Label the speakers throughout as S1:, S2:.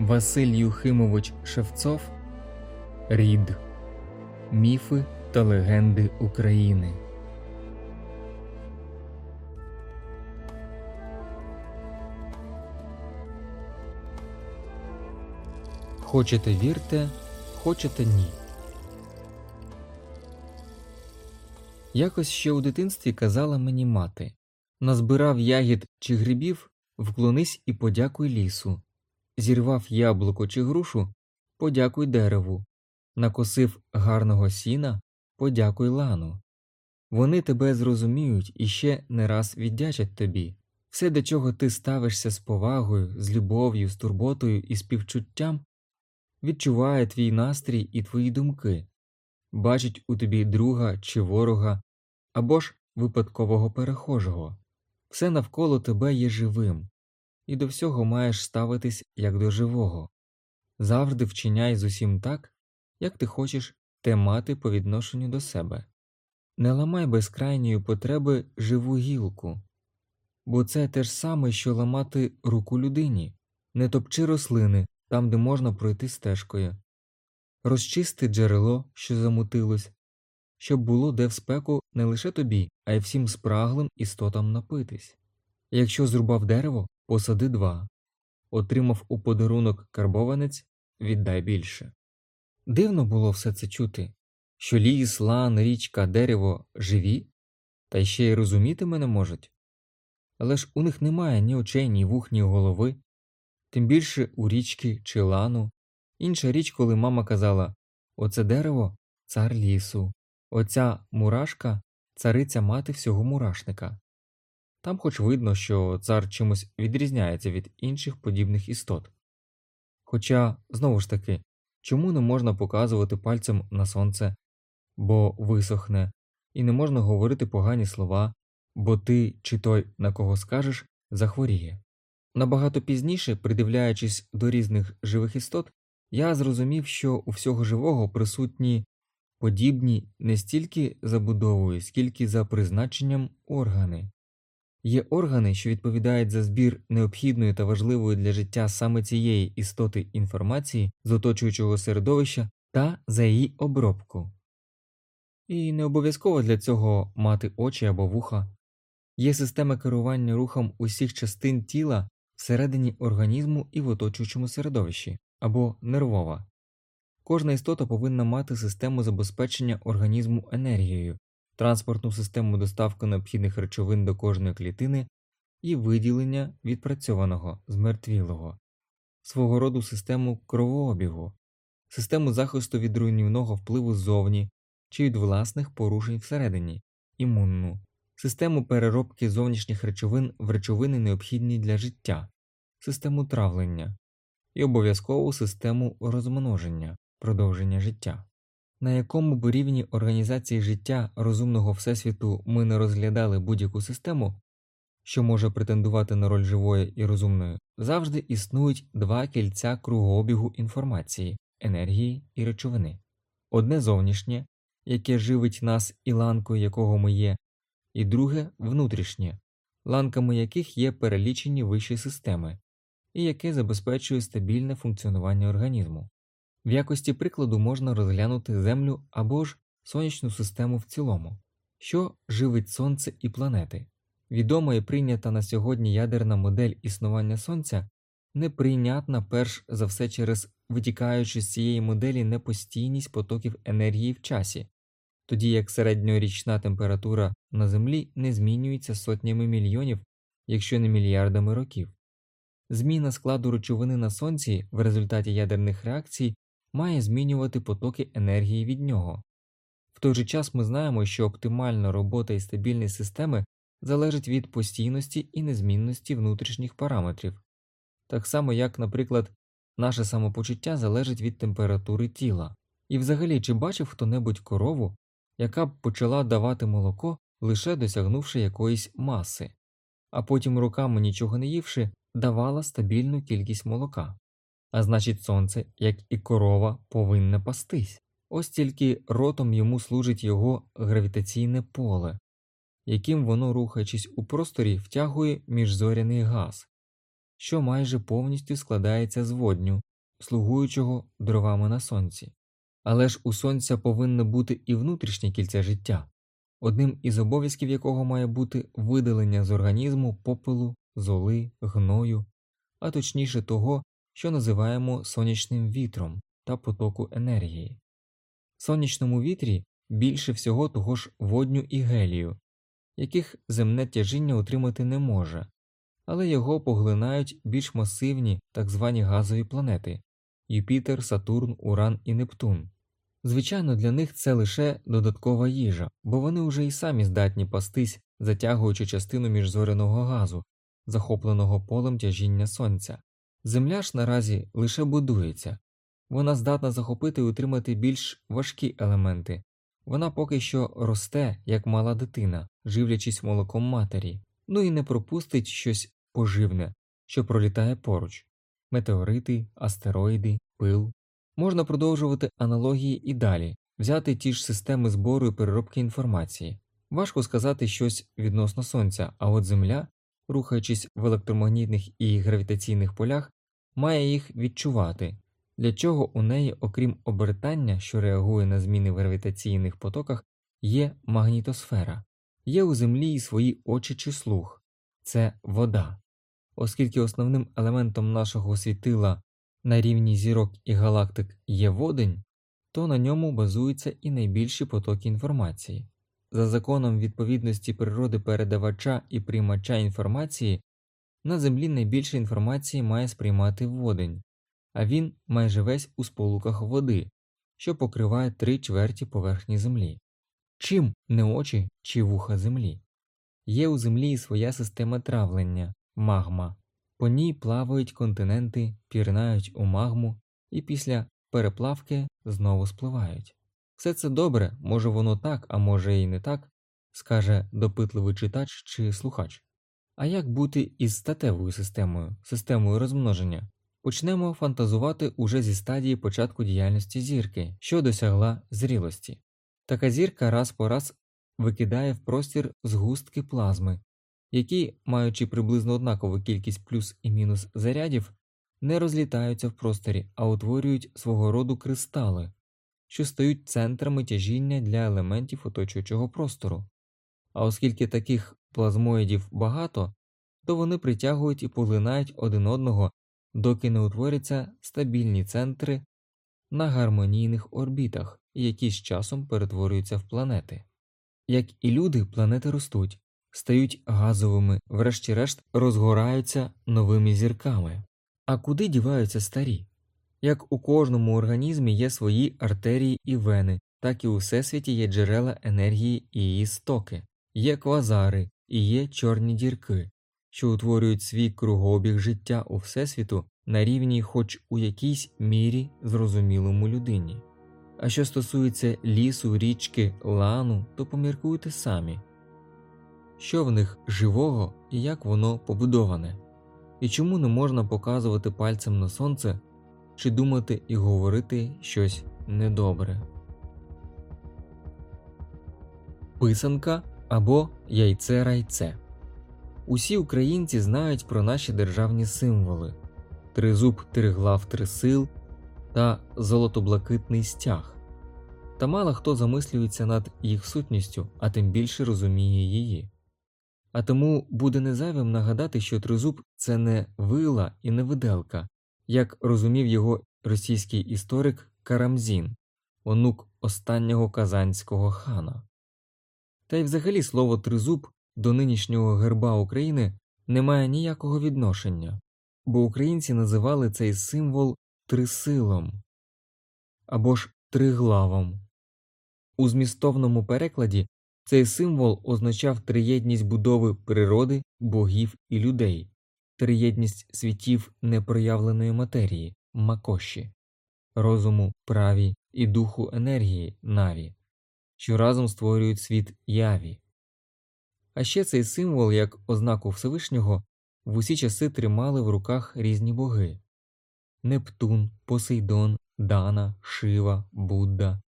S1: Василь Юхимович Шевцов Рід Міфи та легенди України. Хочете вірте, хочете ні. Якось ще у дитинстві казала мені мати назбирав ягід чи грибів, вклонись і подякуй лісу. Зірвав яблуко чи грушу, подякуй дереву, накосив гарного сіна, подякуй лану. Вони тебе зрозуміють і ще не раз віддячать тобі. Все, до чого ти ставишся з повагою, з любов'ю, з турботою і співчуттям, відчуває твій настрій і твої думки, бачить у тобі друга чи ворога або ж випадкового перехожого. Все навколо тебе є живим, і до всього маєш ставитись як до живого. Завжди вчиняй з усім так, як ти хочеш те мати по відношенню до себе. Не ламай без крайньої потреби живу гілку, бо це те ж саме, що ламати руку людині, не топчи рослини там, де можна пройти стежкою, розчисти джерело, що замутилось, щоб було де в спеку не лише тобі, а й всім спраглим істотам напитись. Якщо зрубав дерево, посади два, отримав у подарунок карбованець, віддай більше. Дивно було все це чути, що ліс, лан, річка, дерево живі, та ще й розуміти мене можуть. Але ж у них немає ні очей, ні вух, ні голови, тим більше у річки чи лану. Інша річ, коли мама казала Оце дерево цар лісу, оця мурашка цариця мати всього мурашника. Там хоч видно, що цар чимось відрізняється від інших подібних істот. Хоча, знову ж таки, чому не можна показувати пальцем на сонце, бо висохне, і не можна говорити погані слова, бо ти чи той, на кого скажеш, захворіє. Набагато пізніше, придивляючись до різних живих істот, я зрозумів, що у всього живого присутні подібні не стільки забудовою, скільки за призначенням органи. Є органи, що відповідають за збір необхідної та важливої для життя саме цієї істоти інформації з оточуючого середовища та за її обробку. І не обов'язково для цього мати очі або вуха. Є система керування рухом усіх частин тіла всередині організму і в оточуючому середовищі або нервова. Кожна істота повинна мати систему забезпечення організму енергією, транспортну систему доставки необхідних речовин до кожної клітини і виділення відпрацьованого змертвілого, свого роду систему кровообігу, систему захисту від руйнівного впливу ззовні чи від власних порушень всередині, імунну, систему переробки зовнішніх речовин в речовини необхідні для життя, систему травлення. І обов'язкову систему розмноження, продовження життя. На якому б рівні організації життя розумного всесвіту ми не розглядали будь-яку систему, що може претендувати на роль живої і розумної, завжди існують два кільця кругообігу інформації, енергії і речовини одне зовнішнє, яке живить нас і ланкою якого ми є, і друге внутрішнє, ланками яких є перелічені вищі системи, і яке забезпечує стабільне функціонування організму. В якості прикладу можна розглянути Землю або ж сонячну систему в цілому, що живить Сонце і планети. Відома і прийнята на сьогодні ядерна модель існування Сонця неприйнятна перш за все через витікаючи з цієї моделі непостійність потоків енергії в часі, тоді як середньорічна температура на Землі не змінюється сотнями мільйонів, якщо не мільярдами років. Зміна складу речовини на Сонці в результаті ядерних реакцій має змінювати потоки енергії від нього. В той же час ми знаємо, що оптимальна робота і стабільність системи залежить від постійності і незмінності внутрішніх параметрів, так само як, наприклад, наше самопочуття залежить від температури тіла. І взагалі, чи бачив хто небудь корову, яка б почала давати молоко, лише досягнувши якоїсь маси, а потім руками нічого не ївши, давала стабільну кількість молока. А значить, сонце, як і корова, повинне пастись. Ось тільки ротом йому служить його гравітаційне поле, яким воно, рухаючись у просторі, втягує міжзоряний газ, що майже повністю складається з водню, слугуючого дровами на сонці. Але ж у сонця повинне бути і внутрішнє кільце життя, одним із обов'язків якого має бути видалення з організму попелу, золи, гною, а точніше того, що називаємо сонячним вітром та потоку енергії. В сонячному вітрі більше всього того ж водню і гелію, яких земне тяжіння утримати не може, але його поглинають більш масивні так звані газові планети Юпітер, Сатурн, Уран і Нептун. Звичайно, для них це лише додаткова їжа, бо вони вже і самі здатні пастись, затягуючи частину міжзоряного газу, захопленого полем тяжіння сонця. Земля ж наразі лише будується, вона здатна захопити і утримати більш важкі елементи. Вона поки що росте, як мала дитина, живлячись молоком матері, ну і не пропустить щось поживне, що пролітає поруч метеорити, астероїди, пил. Можна продовжувати аналогії і далі, взяти ті ж системи збору і переробки інформації. Важко сказати щось відносно Сонця, а от Земля, рухаючись в електромагнітних і гравітаційних полях, має їх відчувати, для чого у неї, окрім обертання, що реагує на зміни в гравітаційних потоках, є магнітосфера, є у Землі і свої очі чи слух це вода. Оскільки основним елементом нашого світила на рівні зірок і галактик є водень, то на ньому базуються і найбільші потоки інформації. За законом відповідності природи передавача і приймача інформації, на Землі найбільше інформації має сприймати водень, а він майже весь у сполуках води, що покриває три чверті поверхні Землі. Чим не очі чи вуха Землі? Є у Землі і своя система травлення магма. По ній плавають континенти, пірнають у магму і після переплавки знову спливають. Все це добре, може воно так, а може і не так, скаже допитливий читач чи слухач. А як бути із статевою системою, системою розмноження? Почнемо фантазувати уже зі стадії початку діяльності зірки, що досягла зрілості. Така зірка раз по раз викидає в простір згустки плазми, які, маючи приблизно однакову кількість плюс і мінус зарядів, не розлітаються в просторі, а утворюють свого роду кристали, що стають центрами тяжіння для елементів оточуючого простору. А оскільки таких плазмоїдів багато, то вони притягують і поглинають один одного, доки не утворяться стабільні центри на гармонійних орбітах, які з часом перетворюються в планети. Як і люди, планети ростуть, стають газовими, врешті-решт розгораються новими зірками. А куди діваються старі? Як у кожному організмі є свої артерії і вени, так і у всесвіті є джерела енергії і її стоки, є квазари і є чорні дірки, що утворюють свій кругообіг життя у всесвіту на рівні, хоч у якійсь мірі зрозумілому людині. А що стосується лісу, річки, лану, то поміркуйте самі. Що в них живого і як воно побудоване, і чому не можна показувати пальцем на сонце чи думати і говорити щось недобре. Писанка або яйце райце. Усі українці знають про наші державні символи тризуб, триглав, трисил та золотоблакитний стяг. Та мало хто замислюється над їх сутністю, а тим більше розуміє її. А тому буде незайвим нагадати, що тризуб це не вила і не виделка, як розумів його російський історик Карамзін, онук останнього казанського хана. Та й взагалі слово тризуб до нинішнього герба України не має ніякого відношення, бо українці називали цей символ трисилом або ж триглавом. У змістовному перекладі цей символ означав триєдність будови природи, богів і людей, триєдність світів непроявленої матерії макоші, розуму, праві і духу енергії наві, що разом створюють світ яві. А ще цей символ, як ознаку Всевишнього, в усі часи тримали в руках різні боги Нептун, Посейдон, Дана, Шива, Будда,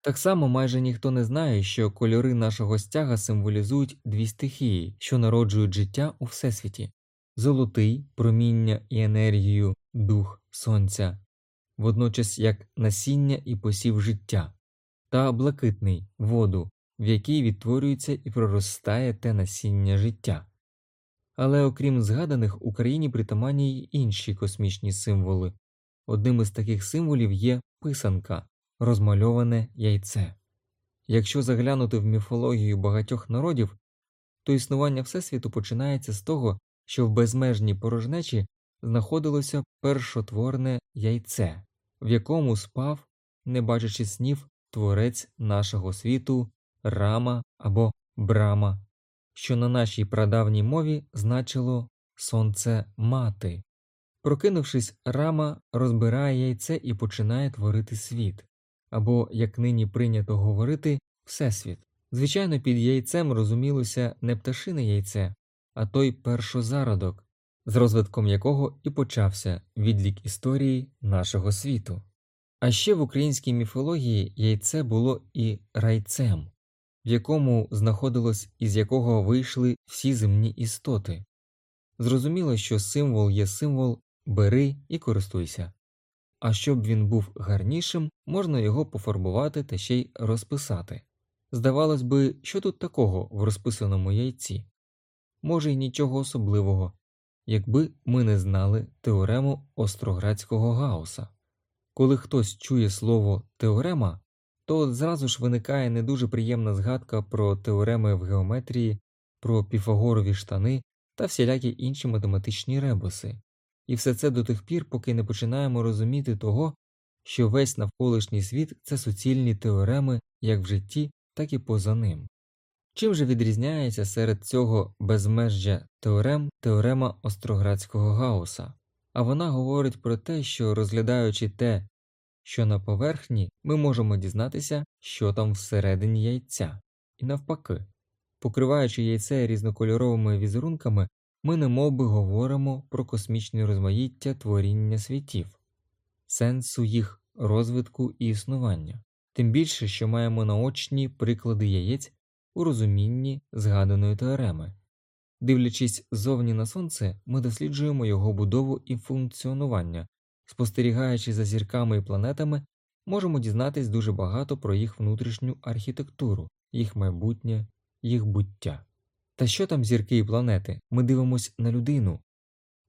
S1: так само майже ніхто не знає, що кольори нашого стяга символізують дві стихії, що народжують життя у всесвіті золотий проміння і енергію, дух сонця, водночас як насіння і посів життя, та блакитний воду, в якій відтворюється і проростає те насіння життя. Але окрім згаданих, Україні притаманні й інші космічні символи. Одним із таких символів є писанка, розмальоване яйце. Якщо заглянути в міфологію багатьох народів, то існування Всесвіту починається з того, що в безмежній порожнечі знаходилося першотворне яйце, в якому спав, не бачачи снів, творець нашого світу, рама або брама, що на нашій прадавній мові значило сонце мати. Прокинувшись, рама розбирає яйце і починає творити світ, або, як нині прийнято говорити, всесвіт. Звичайно, під яйцем розумілося не пташине яйце, а той першозародок, з розвитком якого і почався відлік історії нашого світу. А ще в українській міфології яйце було і райцем, в якому знаходилось і з якого вийшли всі земні істоти. Зрозуміло, що символ є символ бери і користуйся, а щоб він був гарнішим, можна його пофарбувати та ще й розписати. Здавалось би, що тут такого в розписаному яйці? Може, й нічого особливого, якби ми не знали теорему остроградського гауса. Коли хтось чує слово теорема, то зразу ж виникає не дуже приємна згадка про теореми в геометрії, про піфагорові штани та всілякі інші математичні ребуси, і все це до тих пір, поки не починаємо розуміти того, що весь навколишній світ це суцільні теореми як в житті, так і поза ним. Чим же відрізняється серед цього безмежжя теорем теорема Остроградського Гауса? А вона говорить про те, що розглядаючи те, що на поверхні, ми можемо дізнатися, що там всередині яйця, і навпаки, покриваючи яйце різнокольоровими візерунками, ми немовби говоримо про космічне розмаїття творіння світів, сенсу їх розвитку і існування, тим більше, що маємо наочні приклади яєць у розумінні згаданої теореми. Дивлячись зовні на сонце, ми досліджуємо його будову і функціонування, спостерігаючи за зірками і планетами, можемо дізнатись дуже багато про їх внутрішню архітектуру, їх майбутнє, їх буття. Та що там зірки і планети? Ми дивимося на людину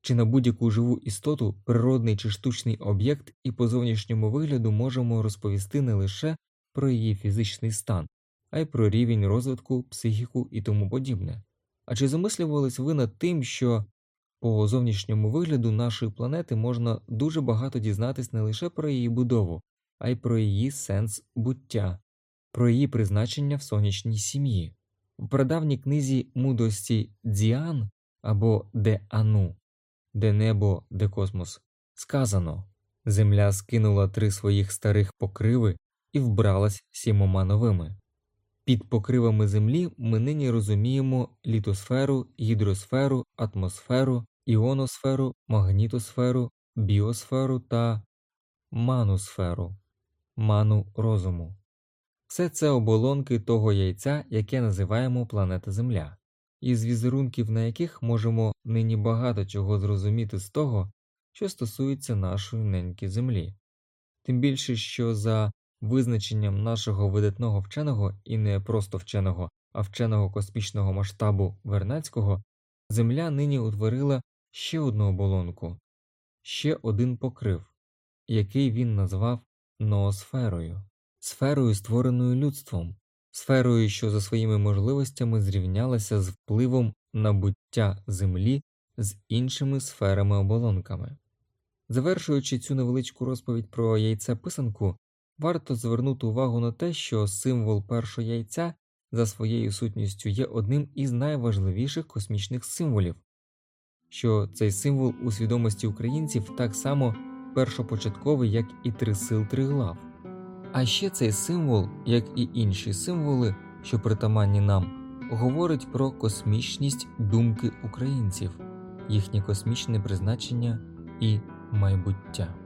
S1: чи на будь-яку живу істоту, природний чи штучний об'єкт, і по зовнішньому вигляду можемо розповісти не лише про її фізичний стан, а й про рівень розвитку, психіку і тому подібне. А чи замислювались ви над тим, що по зовнішньому вигляду нашої планети можна дуже багато дізнатись не лише про її будову, а й про її сенс буття, про її призначення в сонячній сім'ї? В прадавній книзі мудрості Дзіан або Де Ану, де небо, де космос, сказано Земля скинула три своїх старих покриви і вбралась сімома новими. Під покривами Землі ми нині розуміємо літосферу, гідросферу, атмосферу, іоносферу, магнітосферу, біосферу та манусферу, ману розуму. Все це оболонки того яйця, яке називаємо планета Земля, із візерунків на яких можемо нині багато чого зрозуміти з того, що стосується нашої неньки Землі, тим більше, що за визначенням нашого видатного вченого і не просто вченого, а вченого космічного масштабу Вернацького, Земля нині утворила ще одну оболонку, ще один покрив, який він назвав ноосферою сферою, створеною людством, сферою, що за своїми можливостями зрівнялася з впливом на буття Землі з іншими сферами оболонками. Завершуючи цю невеличку розповідь про яйце писанку, варто звернути увагу на те, що символ першого яйця за своєю сутністю є одним із найважливіших космічних символів, що цей символ у свідомості українців так само першопочатковий, як і три сил триглав. А ще цей символ, як і інші символи, що притаманні нам, говорить про космічність думки українців, їхнє космічне призначення і майбуття.